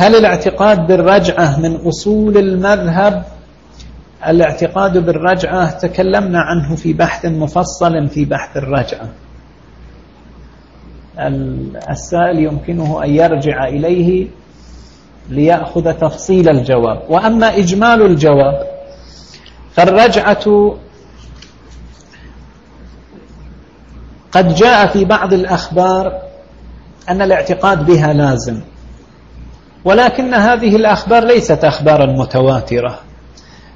هل الاعتقاد بالرجعة من أصول المذهب؟ الاعتقاد بالرجعة تكلمنا عنه في بحث مفصل في بحث الرجعة. السائل يمكنه أن يرجع إليه ليأخذ تفصيل الجواب. وأما إجمال الجواب فالرجعة قد جاء في بعض الأخبار أن الاعتقاد بها لازم. ولكن هذه الأخبار ليست أخبارا متواترة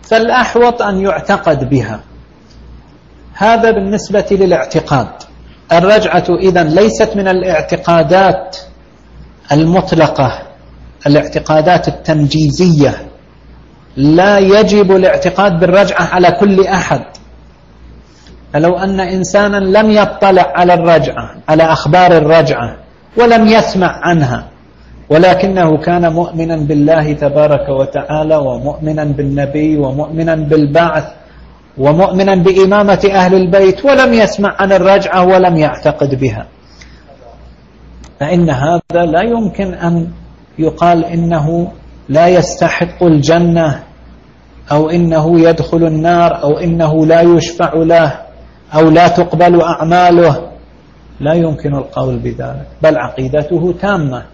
فالأحوط أن يعتقد بها. هذا بالنسبة للاعتقاد. الرجعة إذا ليست من الاعتقادات المطلقة الاعتقادات التنجيزية. لا يجب الاعتقاد بالرجعة على كل أحد. فلو أن إنسانا لم يطلع على الرجعة على أخبار الرجعة ولم يسمع عنها ولكنه كان مؤمنا بالله تبارك وتعالى ومؤمنا بالنبي ومؤمنا بالبعث ومؤمنا بإمامة أهل البيت ولم يسمع عن الرجعة ولم يعتقد بها. فإن هذا لا يمكن أن يقال إنه لا يستحق الجنة أو إنه يدخل النار أو إنه لا يشفع له أو لا تقبل أعماله. لا يمكن القول بذلك بل عقيدته تامة.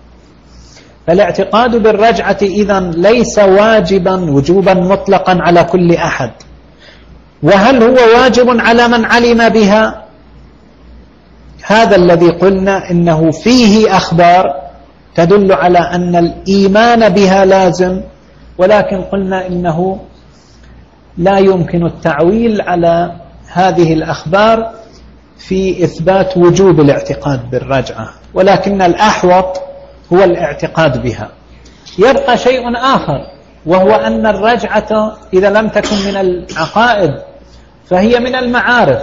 فالاعتقاد بالرجعة إذا ليس واجبا وجوبا مطلقا على كل أحد. وهل هو واجب على من علم بها؟ هذا الذي قلنا إنه فيه أخبار تدل على أن الإيمان بها لازم ولكن قلنا إنه لا يمكن التعويل على هذه الأخبار في إثبات وجوب الاعتقاد بالرجعة. ولكن الأحوط هو الاعتقاد بها. يبقى شيء آخر وهو أن الرجعة إذا لم تكن من العقائد فهي من المعارف.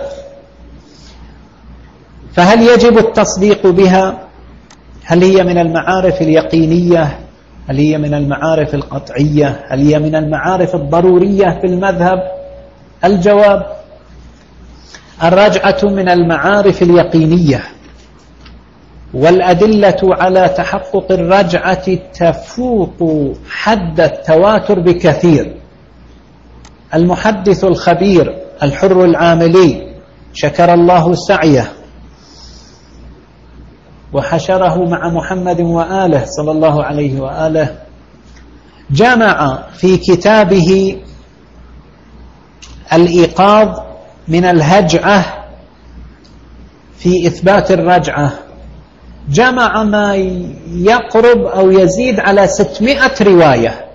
فهل يجب التصديق بها؟ هل هي من المعارف اليقينية؟ هل هي من المعارف القطعية؟ هل هي من المعارف الضرورية في المذهب؟ الجواب الرجعة من المعارف اليقينية. والأدلة على تحقق الرجعة تفوق حد التواتر بكثير. المحدث الخبير الحر العاملي شكر الله سعيه وحشره مع محمد وآله صلى الله عليه وآله. جمع في كتابه الإيقاظ من الهجعة في إثبات الرجعة. جمع ما يقرب أو يزيد على ستمائة رواية.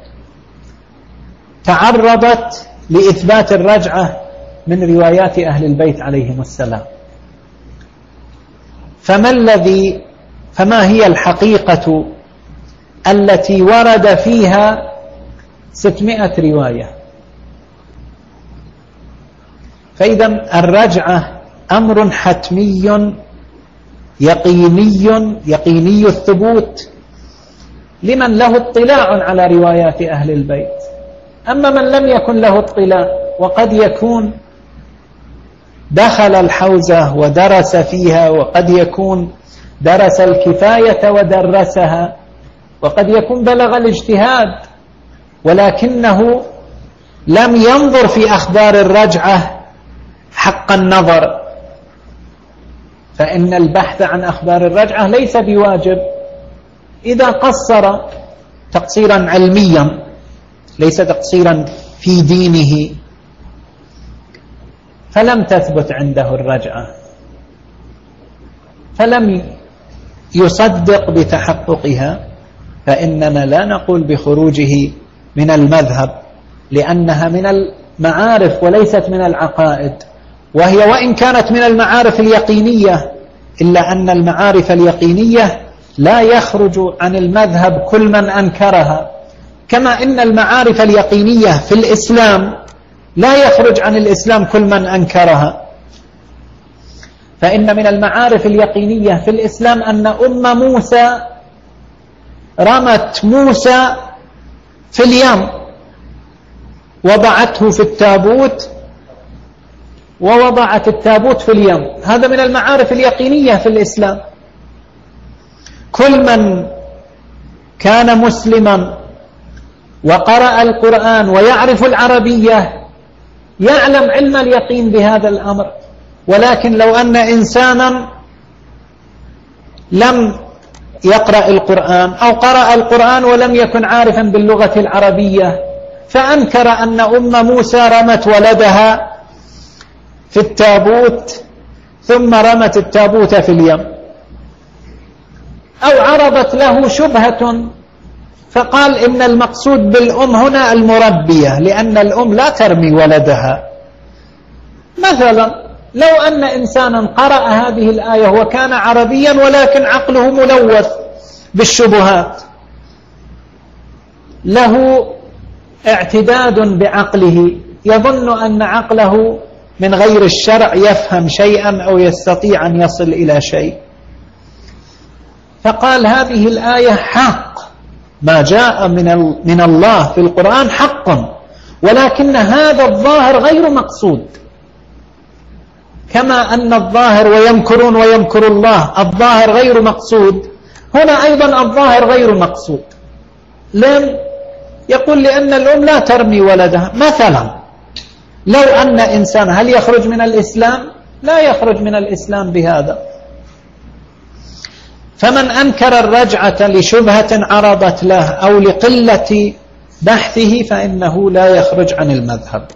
تعرضت لإثبات الرجعة من روايات أهل البيت عليهم السلام. فما الذي فما هي الحقيقة التي ورد فيها ستمائة رواية؟ فإذا الرجعة أمر حتمي يقيني يقيني الثبوت. لمن له اطلاع على روايات أهل البيت. أما من لم يكن له اطلاع وقد يكون دخل الحوزة ودرس فيها وقد يكون درس الكفاية ودرسها وقد يكون بلغ الاجتهاد ولكنه لم ينظر في أخبار الرجعة حق النظر. فإن البحث عن أخبار الرجعة ليس بواجب. إذا قصر تقصيرا علميا ليس تقصيرا في دينه فلم تثبت عنده الرجعة. فلم يصدق بتحققها فإننا لا نقول بخروجه من المذهب لأنها من المعارف وليست من العقائد. وهي وإن كانت من المعارف اليقينية إلا أن المعارف اليقينية لا يخرج عن المذهب كل من أنكرها. كما إن المعارف اليقينية في الإسلام لا يخرج عن الإسلام كل من أنكرها. فإن من المعارف اليقينية في الإسلام أن أم موسى رمت موسى في اليم وضعته في التابوت ووضعت التابوت في اليم. هذا من المعارف اليقينية في الإسلام. كل من كان مسلما وقرأ القرآن ويعرف العربية يعلم علم اليقين بهذا الأمر. ولكن لو أن إنسانا لم يقرأ القرآن أو قرأ القرآن ولم يكن عارفا باللغة العربية فأنكر أن أم موسى رمت ولدها في التابوت ثم رمت التابوت في اليم. أو عرضت له شبهة فقال إن المقصود بالأم هنا المربية لأن الأم لا ترمي ولدها. مثلا لو أن إنسانا قرأ هذه الآية وكان عربيا ولكن عقله ملوث بالشبهات. له اعتداد بعقله. يظن أن عقله من غير الشرع يفهم شيئا أو يستطيع أن يصل إلى شيء. فقال هذه الآية حق. ما جاء من من الله في القرآن حق. ولكن هذا الظاهر غير مقصود. كما أن الظاهر ويمكرون ويمكر الله الظاهر غير مقصود. هنا أيضا الظاهر غير مقصود. لم يقول لأن الأم لا ترمي ولدها. مثلا لو أن إنسان هل يخرج من الإسلام؟ لا يخرج من الإسلام بهذا. فمن أنكر الرجعة لشبهة عرضت له أو لقلة بحثه فإنه لا يخرج عن المذهب.